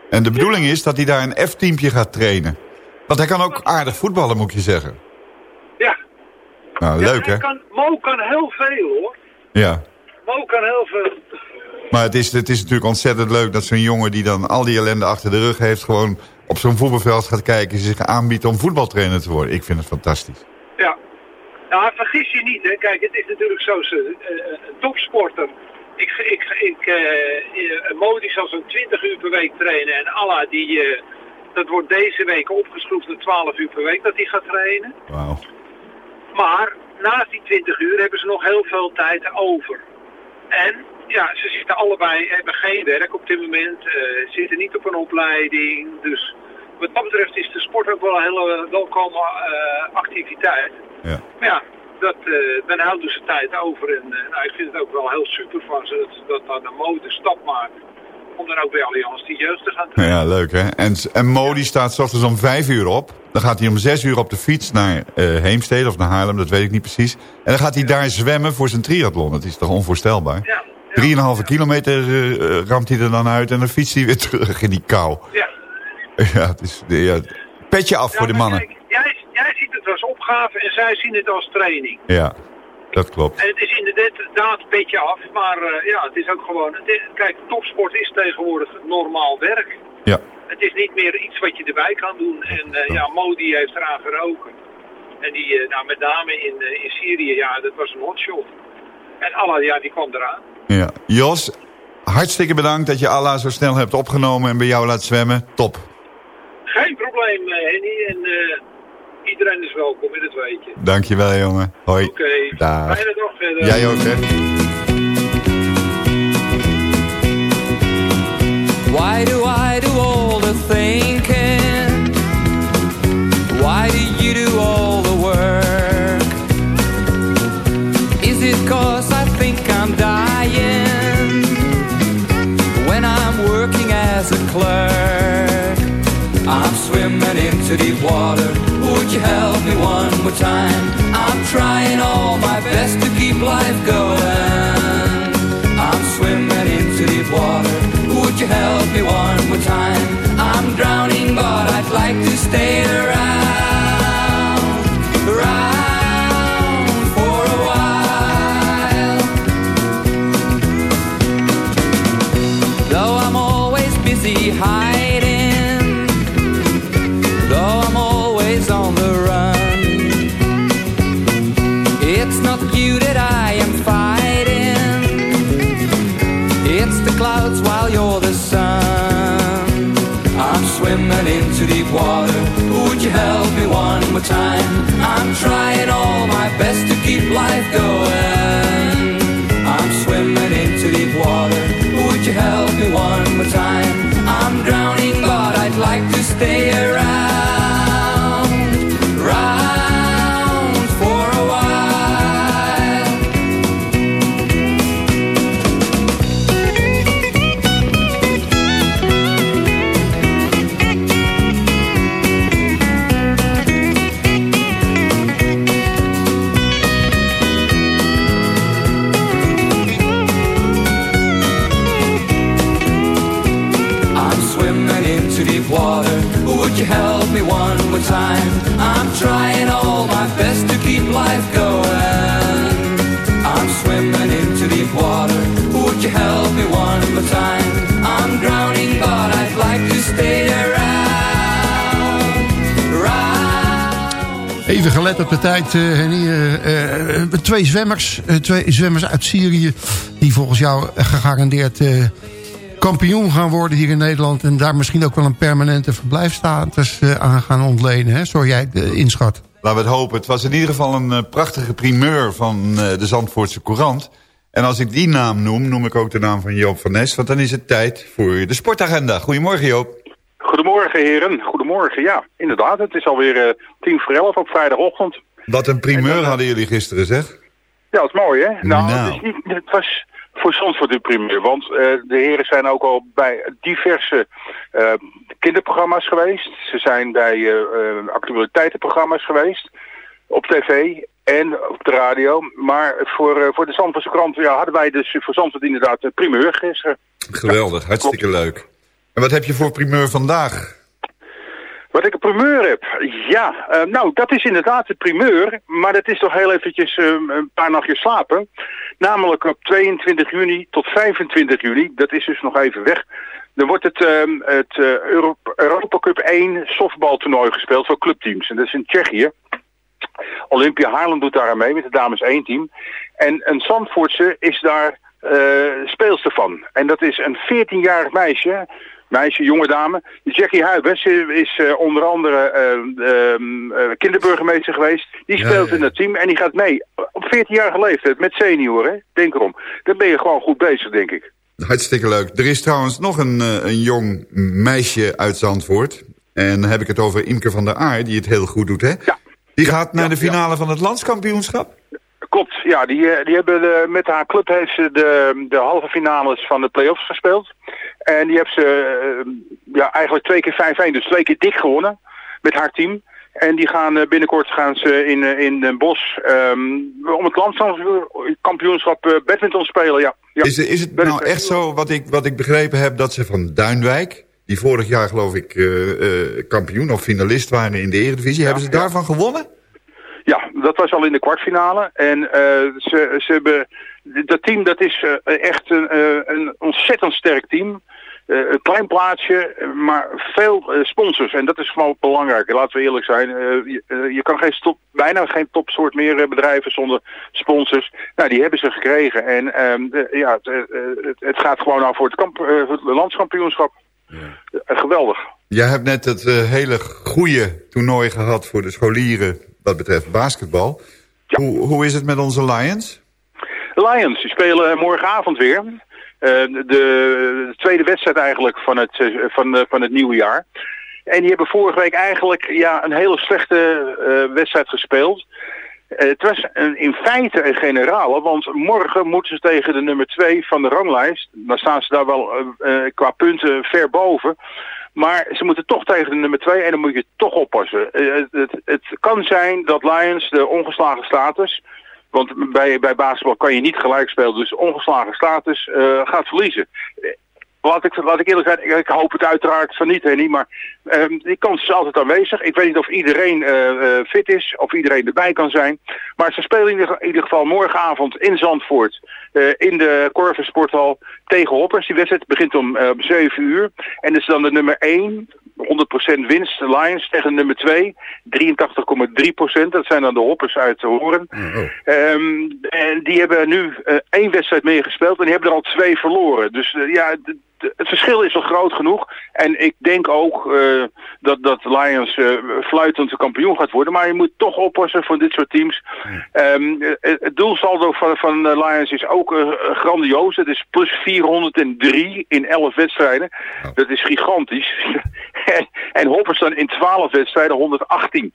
En de bedoeling is dat hij daar een F-teampje gaat trainen. Want hij kan ook aardig voetballen, moet je zeggen. Nou, Ja, leuk hè? Kan, Mo kan heel veel hoor. Ja. Mo kan heel veel. Maar het is, het is natuurlijk ontzettend leuk dat zo'n jongen die dan al die ellende achter de rug heeft... gewoon op zo'n voetbalveld gaat kijken... zich aanbiedt om voetbaltrainer te worden. Ik vind het fantastisch. Ja. Nou, vergis je niet, hè. Kijk, het is natuurlijk zo, eh, eh, een topsporter. Ik, ik, ik, eh, Mo die zal zo'n 20 uur per week trainen. En Allah, die, dat wordt deze week opgeschroefd naar 12 uur per week dat hij gaat trainen. Wauw. Maar naast die 20 uur hebben ze nog heel veel tijd over. En ja, ze zitten allebei, hebben geen werk op dit moment, eh, zitten niet op een opleiding. Dus wat dat betreft is de sport ook wel een hele welkome eh, activiteit. Ja. Maar ja, dat, eh, dan houden ze tijd over. En nou, ik vind het ook wel heel super van ze dat, dat dan de mode stap maakt. Om dan ook bij Allianz die jeugd te gaan Nou Ja, leuk hè. En, en Mo die staat 's ochtends om vijf uur op. Dan gaat hij om zes uur op de fiets naar eh, Heemstede of naar Haarlem, dat weet ik niet precies. En dan gaat hij daar zwemmen voor zijn triathlon. Dat is toch onvoorstelbaar? Drieënhalve kilometer eh, eh, ramt hij er dan uit en dan fietst hij weer terug in die kou. Ja. Ja, het is, ja, petje af voor de mannen. Jij, jij ziet het als opgave en zij zien het als training. Ja, dat klopt. En het is inderdaad een beetje af, maar eh, ja, het is ook gewoon... het is- kijk, topsport is tegenwoordig normaal werk. Ja. Het is niet meer iets wat je erbij kan doen. En eh, ja, Modi heeft eraan geroken. En die, eh, nou, met name in, eh, in Syrië, ja, dat was een hotshot. En Allah, ja, die kwam eraan. Ja. Jos, hartstikke bedankt dat je Allah zo snel hebt opgenomen en bij jou laat zwemmen. Top. Geen probleem, Henny. En eh, iedereen is welkom, in het weet je. Dankjewel jongen. Hoi. Oké, Dag. fijne dag verder. Jij ook hè. Why do I do all thinking? Why do you do all the work? Is it cause I think I'm dying when I'm working as a clerk? I'm swimming into deep water. Would you help me one more time? I'm trying all my best to keep life going. I'm swimming into deep water. Would you help me one more time? Like to stay Henny. eh, eh, twee zwemmers, eh, twee zwemmers uit Syrië... die volgens jou gegarandeerd eh, kampioen gaan worden hier in Nederland... en daar misschien ook wel een permanente verblijfstatus eh, aan gaan ontlenen. Hè? Zo jij eh, inschat. Laten we het hopen. Het was in ieder geval een eh, prachtige primeur van eh, de Zandvoortse Courant. En als ik die naam noem, noem ik ook de naam van Joop van Nes. Want dan is het tijd voor de sportagenda. Goedemorgen Joop. Goedemorgen heren, goedemorgen. Ja, inderdaad, het is alweer eh, tien voor elf op vrijdagochtend. Wat een primeur hadden jullie gisteren zeg. Ja, dat is mooi hè? Nou, Nou. Het, is niet, het was voor Zandvoort de primeur, want eh, de heren zijn ook al bij diverse eh, kinderprogramma's geweest. Ze zijn bij eh, actualiteitenprogramma's geweest, op tv en op de radio. Maar voor, voor de Zandvoortse krant ja, hadden wij dus voor Zandvoort inderdaad een primeur gisteren. Geweldig, hartstikke leuk. En wat heb je voor primeur vandaag? Wat ik een primeur heb? Ja, eh, nou dat is inderdaad de primeur, maar dat is toch heel eventjes eh, een paar nachtjes slapen. Namelijk op 22 juni tot 25 juli, dat is dus nog even weg. Dan wordt het, ehm, het eh, Europa, Cup 1 softbaltoernooi gespeeld voor clubteams. En dat is in Tsjechië. Olympia Haarlem doet daar aan mee met het dames 1 team. En een Zandvoortse is daar uh, speelster van. En dat is een 14-jarig meisje meisje, jonge dame. Jackie Huibers is uh, onder andere uh, kinderburgemeester geweest. Die speelt in het team en die gaat mee. Op 14-jarige leeftijd, met senioren, denk erom. Dan ben je gewoon goed bezig, denk ik. Hartstikke leuk. Er is trouwens nog een, een jong meisje uit Zandvoort. En dan heb ik het over Imke van der Aar, die het heel goed doet, hè? Ja. Die gaat naar de finale van het landskampioenschap? Klopt, ja. Die, die hebben de, met haar club heeft ze de, de halve finales van de play-offs gespeeld. En die heeft ze uh, ja, eigenlijk twee keer 5-1, dus twee keer dik gewonnen met haar team. En die gaan uh, binnenkort gaan ze in, uh, in Den Bosch um, om het landskampioenschap badminton spelen. Ja. ja. Is, is het nou echt zo, wat ik, wat ik begrepen heb, dat ze van Duinwijk, die vorig jaar geloof ik kampioen of finalist waren in de Eredivisie, ja, hebben ze daarvan gewonnen? Ja, dat was al in de kwartfinale. En ze, ze hebben, dat team dat is echt een, een ontzettend sterk team. Uh, een klein plaatsje, maar veel uh, sponsors. En dat is gewoon belangrijk. Laten we eerlijk zijn. Uh, je, je, kan geen stop, bijna geen topsoort meer bedrijven zonder sponsors. Nou, die hebben ze gekregen. En ehm, ja, het, het, gaat gewoon nou voor het, kamp, het landskampioenschap. Ja. geweldig. Jij hebt net het hele goede toernooi gehad voor de scholieren wat betreft basketbal. Ja. Hoe, hoe is het met onze Lions? Lions, die spelen morgenavond weer. Uh, de, de, tweede wedstrijd eigenlijk van het, van, van het nieuwe jaar. En die hebben vorige week eigenlijk ja, een hele slechte uh, wedstrijd gespeeld. Het was in feite een generale, want morgen moeten ze tegen de nummer 2 van de ranglijst. Dan staan ze daar wel qua punten ver boven. Maar ze moeten toch tegen de nummer 2 en dan moet je toch oppassen. Het, het kan zijn dat Lions de ongeslagen status want bij, bij basketbal kan je niet gelijk spelen. Dus ongeslagen status uh, gaat verliezen. Laat ik, laat ik eerlijk ik hoop het uiteraard van niet, Henny. Maar uh, die kans is altijd aanwezig. Ik weet niet of iedereen uh, fit is, of iedereen erbij kan zijn. Maar ze spelen in ieder, geval morgenavond in Zandvoort. in de Corvus Sporthal tegen Hoppers. Die wedstrijd begint om 7 uur. En is dan de nummer 1 100% winst, de Lions tegen nummer 2, 83,3%. Dat zijn dan de hoppers uit de Horen. Oh. Um, en die hebben nu uh, één wedstrijd meer gespeeld en die hebben er al twee verloren. Dus uh, ja, het verschil is al groot genoeg. En ik denk ook uh, dat, dat Lions uh, fluitend de kampioen gaat worden. Maar je moet toch oppassen voor dit soort teams. Um, het doelsaldo van, van Lions is ook uh, grandioos. Het is plus 403 in 11 wedstrijden. Oh. Dat is gigantisch. en Hoppers dan in 12 wedstrijden 118.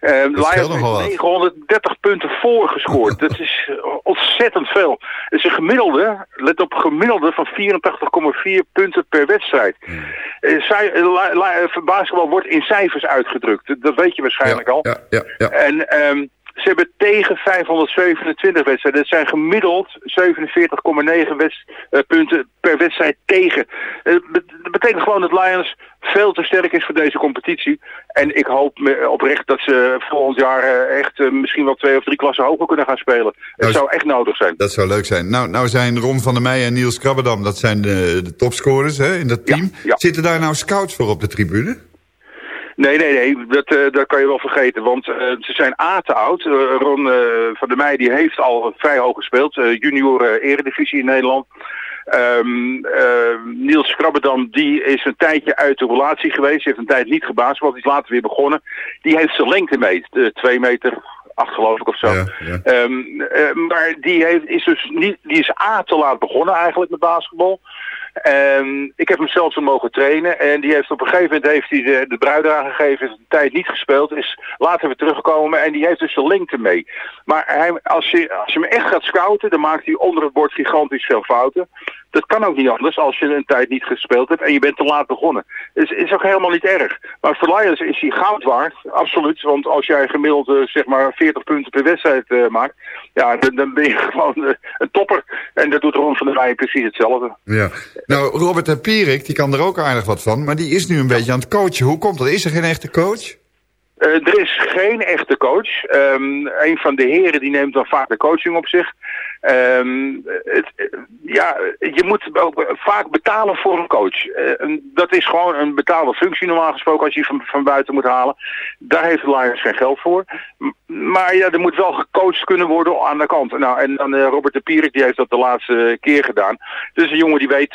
Uh, Lions heeft 930 punten voorgescoord. dat is ontzettend veel. Het is een gemiddelde, let op gemiddelde van 84,4 punten per wedstrijd. Hmm. Uh, basketbal wordt in cijfers uitgedrukt. Dat weet je waarschijnlijk ja, al. Ja, ja, ja. En um, ze hebben tegen 527 wedstrijden. Dat zijn gemiddeld 47,9 uh, punten per wedstrijd tegen. Uh, dat betekent gewoon dat Lions veel te sterk is voor deze competitie. En ik hoop oprecht dat ze volgend jaar echt misschien wel twee of drie klassen hoger kunnen gaan spelen. Nou, het zou echt nodig zijn. Dat zou leuk zijn. Nou, nou zijn Ron van der Meij en Niels Krabbedam, dat zijn de, de topscorers hè, in dat team. Ja, ja. Zitten daar nou scouts voor op de tribune? Nee, nee, nee, dat, uh, dat kan je wel vergeten, want uh, ze zijn A te oud. Uh, Ron van der Meij die heeft al vrij hoog gespeeld, junior eredivisie in Nederland. Um, Niels Krabbedam die is een tijdje uit de relatie geweest, heeft een tijd niet gebaasd, want die is later weer begonnen. Die heeft zijn lengte mee, twee meter acht geloof ik of zo. Ja, ja. Um, maar die heeft, is dus niet, die is A te laat begonnen eigenlijk met basketbal. En ik heb hem zelfs mogen trainen. En die heeft op een gegeven moment heeft hij de, de bruid aangegeven. Heeft een tijd niet gespeeld. Is later weer teruggekomen. En die heeft dus de lengte mee. Maar hij, als, je, als je hem echt gaat scouten. Dan maakt hij onder het bord gigantisch veel fouten. Dat kan ook niet anders als je een tijd niet gespeeld hebt en je bent te laat begonnen. Het is, is ook helemaal niet erg. Maar voor Lions is hij goud waard, absoluut. Want als jij gemiddeld uh, zeg maar 40 punten per wedstrijd uh, maakt, ja, dan, dan, ben je gewoon uh, een topper. En dat doet Ron van der Meij precies hetzelfde. Ja. Nou, Robert de Pierik, die kan er ook aardig wat van. Maar die is nu een beetje aan het coachen. Hoe komt dat? Is er geen echte coach? Uh, er is geen echte coach. Um, een van de heren die neemt dan vaak de coaching op zich. Um, het, ja, je moet ook vaak betalen voor een coach. Uh, dat is gewoon een betaalde functie normaal gesproken als je van, van buiten moet halen. Daar heeft de Lions geen geld voor. Maar ja, er moet wel gecoacht kunnen worden aan de kant. Nou, en dan uh, Robert de Pierik, die heeft dat de laatste keer gedaan. Dus een jongen die weet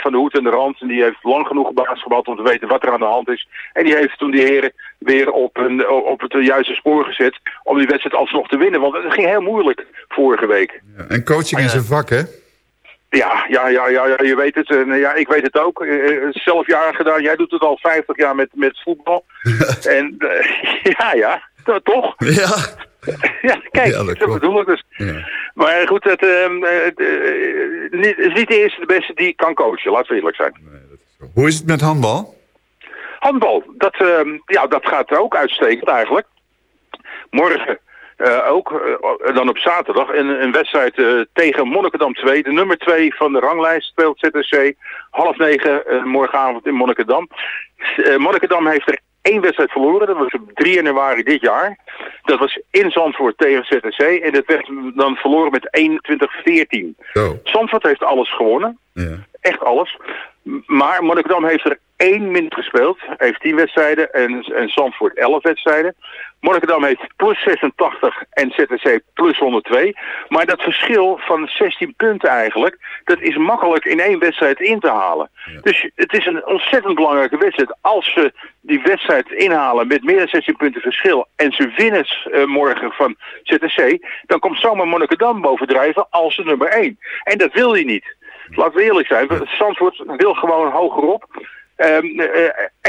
van de hoed en de rand. En die heeft lang genoeg basketbal om te weten wat er aan de hand is. En die heeft toen die heren weer op, een, op het juiste spoor gezet om die wedstrijd alsnog te winnen. Want het ging heel moeilijk vorige week. En coaching is een vak, hè? Ja, ja, ja, ja, ja, je weet het. En, ja, ik weet het ook. Uh, zelf jaren gedaan. Jij doet het al 50 jaar met, met voetbal. en uh, ja, ja, toch? Ja. ja, kijk, ja, dat, dat bedoel ik dus. Ja. Maar goed, het, het niet, is niet de eerste de beste die kan coachen. Laten we eerlijk zijn. Nee, dat is zo. Hoe is het met handbal? Handbal, dat, uh, ja, dat gaat er ook uitstekend eigenlijk. Morgen uh, ook, uh, dan op zaterdag, een, een wedstrijd uh, tegen Monnikendam 2. De nummer 2 van de ranglijst speelt ZSC. Half negen morgenavond in Monnikendam. Monnikendam heeft er één wedstrijd verloren. Dat was op 3 januari dit jaar. Dat was in Zandvoort tegen ZSC. En dat werd dan verloren met 21-14. Oh. Zandvoort heeft alles gewonnen. Ja. Echt alles. Maar Monnikendam heeft er één minder gespeeld. Heeft 10 wedstrijden en, en Zandvoort 11 wedstrijden. Monnikendam heeft plus 86 en ZTC plus 102. Maar dat verschil van 16 punten eigenlijk, dat is makkelijk in één wedstrijd in te halen. Ja. Dus het is een ontzettend belangrijke wedstrijd. Als ze die wedstrijd inhalen met meer dan 16 punten verschil en ze winnen uh, morgen van ZTC, dan komt zomaar Monnikendam bovendrijven als de nummer 1. En dat wil hij niet. Laten we eerlijk zijn, Zandvoort wil gewoon hogerop. Eén um,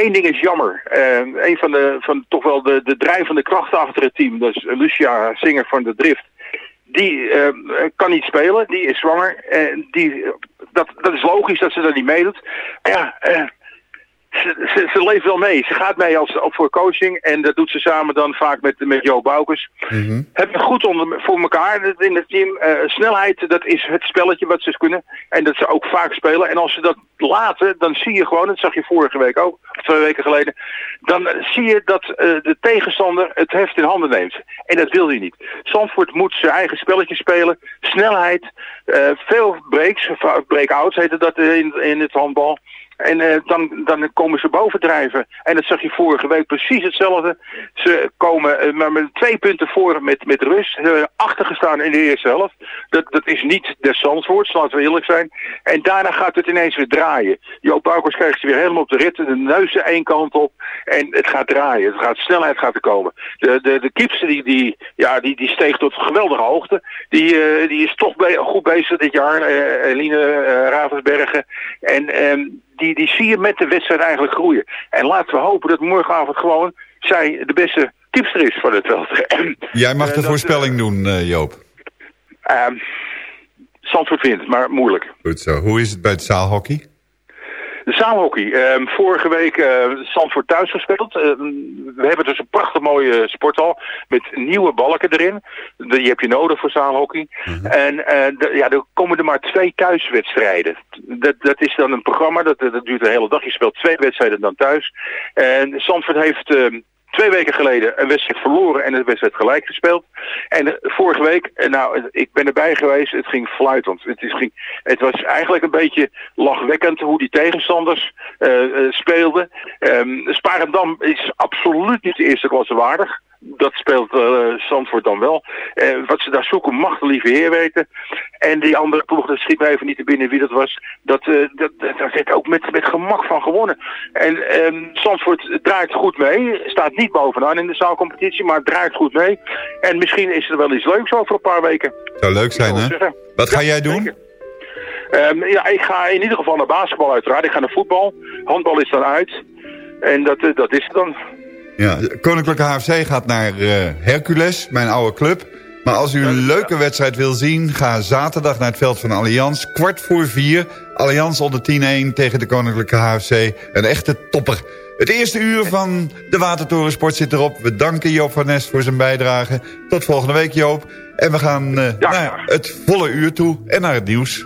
uh, ding is jammer. Uh, een van de van toch wel de, de drijvende krachten achter het team, dat is Lucia Singer van de Drift. Die uh, kan niet spelen, die is zwanger. En die, dat, dat is logisch dat ze dat niet meedoet. Ja, ze, ze, ze, leeft wel mee. Ze gaat mee als, voor coaching. En dat doet ze samen dan vaak met, met Jo Boukers. Mm -hmm. Hebben goed onder, voor elkaar in het team. Uh, snelheid, dat is het spelletje wat ze kunnen. En dat ze ook vaak spelen. En als ze dat laten, dan zie je gewoon, dat zag je vorige week ook, twee weken geleden. Dan zie je dat uh, de tegenstander het heft in handen neemt. En dat wil hij niet. Zandvoort moet zijn eigen spelletje spelen. Snelheid, uh, veel breaks, break-outs heette dat in, in het handbal. En uh, dan, dan komen ze bovendrijven. En dat zag je vorige week precies hetzelfde. Ze komen uh, maar met twee punten voor met, met rust. Achtergestaan in de eerste helft. Dat, dat is niet des laten we eerlijk zijn. En daarna gaat het ineens weer draaien. Joop Boukers krijgt ze weer helemaal op de rit. De neus één kant op. En het gaat draaien. Het gaat, snelheid gaat er komen. De, de, de Kiepse die, die, ja, die, die steeg tot geweldige hoogte. Die, uh, die is toch be goed bezig dit jaar. Eline Ravensbergen. En... Um, die, die zie je met de wedstrijd eigenlijk groeien. En laten we hopen dat morgenavond gewoon zij de beste tipster is van het veld. Jij mag de uh, voorspelling dat, doen, uh, Joop. Uh, Zandvoort wint, maar moeilijk. Goed zo. Hoe is het bij het zaalhockey? De zaalhockey. Uh, vorige week uh, Zandvoort thuis gespeeld. Uh, we hebben dus een prachtig mooie sporthal met nieuwe balken erin. Die heb je nodig voor zaalhockey. Mhm. Uh. En de, ja, er komen er maar twee thuiswedstrijden. Dat, dat is dan een programma, dat, dat duurt een hele dag. Je speelt twee wedstrijden dan thuis. En Zandvoort heeft ehm, twee weken geleden een wedstrijd verloren en een wedstrijd gelijk gespeeld. En uh, vorige week, uh, nou, ik ben erbij geweest, het ging fluitend. Het, is, ging, het was eigenlijk een beetje lachwekkend hoe die tegenstanders speelden. Um, Sparendam is absoluut niet de eerste klasse waardig dat speelt uh, Zandvoort dan wel. Uh, wat ze daar zoeken mag de lieve heer weten. En die andere ploeg, dat schiet me even niet te binnen wie dat was. Dat, uh, dat, daar werd ook met, met gemak van gewonnen. En um, Zandvoort draait goed mee. Staat niet bovenaan in de zaalcompetitie, maar draait goed mee. En misschien is er wel iets leuks over een paar weken. Zou leuk zijn, hè? Zeggen. Wat ga ja, jij doen? Um, ja, ik ga in ieder geval naar basketbal uiteraard. Ik ga naar voetbal. Handbal is dan uit. En dat, dat is het dan. Ja, Koninklijke HFC gaat naar uh, Hercules, mijn oude club. Maar als u een leuke wedstrijd wil zien, ga zaterdag naar het veld van Allianz. Kwart voor vier, Allianz onder 10-1 tegen de Koninklijke HFC. Een echte topper. Het eerste uur van de Watertorensport zit erop. We danken Joop van Nest voor zijn bijdrage. Tot volgende week Joop. En we gaan uh, ja. naar het volle uur toe en naar het nieuws.